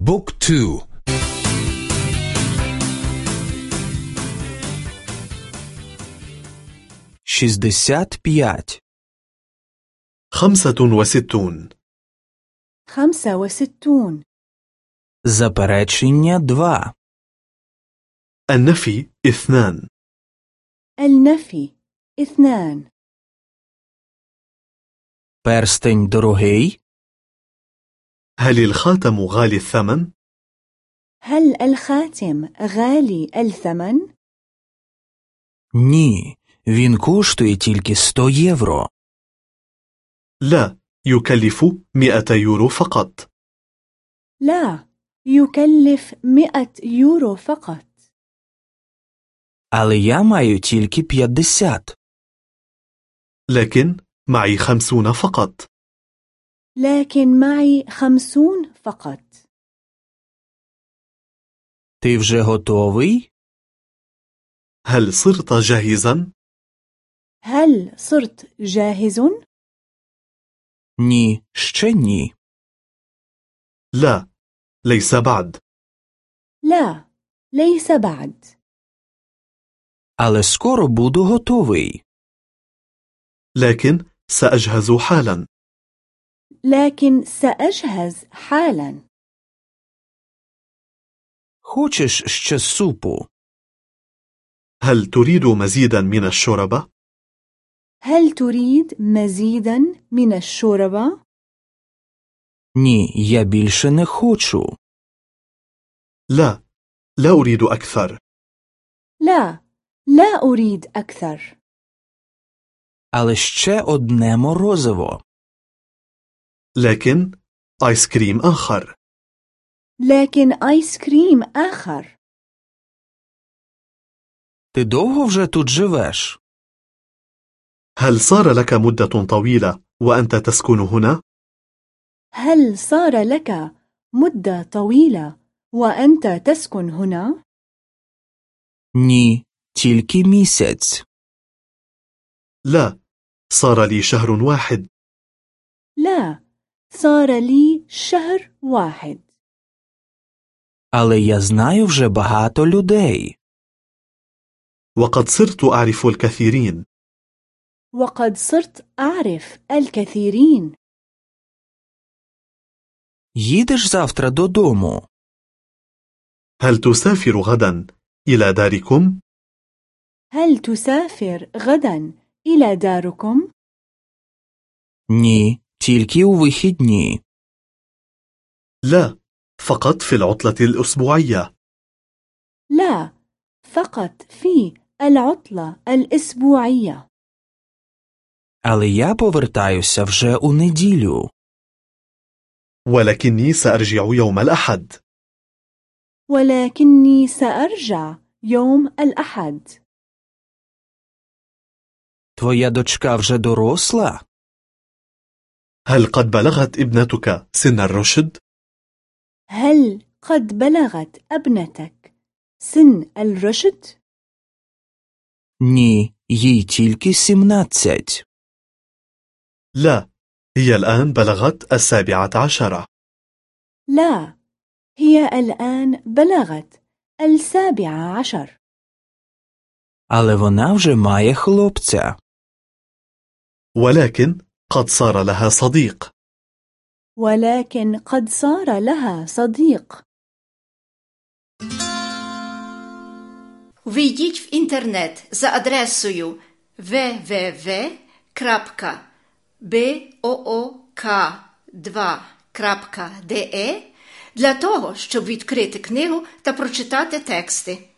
Book two. Шістдесят п'ять. خمسة وستون. خمسة وستون. Заперечення два. النفي اثنان. النفي اثنان. بيرستين دروهي هل الخاتم غالي الثمن؟ هل الخاتم غالي الثمن؟ Ні, він коштує тільки 100 євро. لا يكلف مئة يورو فقط لا يكلف مئة يورو فقط Але я маю тільки 50. لكن معي خمسون فقط لكن معي خمسون فقط Ти вже готовий? هل صرت جاهزا؟ هل صرت جاهز؟ Ні, ще ні. لا ليس بعد لا ليس بعد Але скоро буду готовий. لكن سأجهز حالا لكن سأجهز حالا Хочеш ще супу? هل تريد مزيدا من الشوربة؟ هل تريد مزيدا من الشوربة؟ Ні, я більше не хочу. لا لا أريد أكثر لا لا أريد أكثر Але ще одне морозиво. لكن آيس كريم آخر لكن آيس كريم آخر Ти довго вже тут живеш? هل صار لك مدة طويلة وأنت تسكن هنا؟ هل صار لك مدة طويلة وأنت تسكن هنا؟ Ні, тільки місяць. لا صار لي شهر واحد لا صار لي شهر واحد Але я знаю вже багато людей. وقد صرت أعرف الكثيرين وقد صرت أعرف الكثيرين Їдеш завтра додому? هل تسافر غدا إلى داركم؟ هل تسافر غدا إلى داركم؟ Ні, тільки у вихідні. لا فقط في العطلة الأسبوعية لا فقط في العطلة الأسبوعية Але я повертаюся вже у неділю. ولكني سأرجع يوم الأحد ولكني سأرجع يوم الأحد Твоя дочка вже доросла? هل قد بلغت ابنتك سن الرشد؟ هل قد بلغت ابنتك سن الرشد؟ Ні, їй тільки 17. لا هي الآن بلغت السابعة عشرة لا هي الآن بلغت السابعة عشر Але вона вже має хлопця. ولكن قد صار لها صديق ولكن قد صار لها صديق Ввійдіть в інтернет за адресою www.book2.de для того, щоб відкрити книгу та прочитати тексти.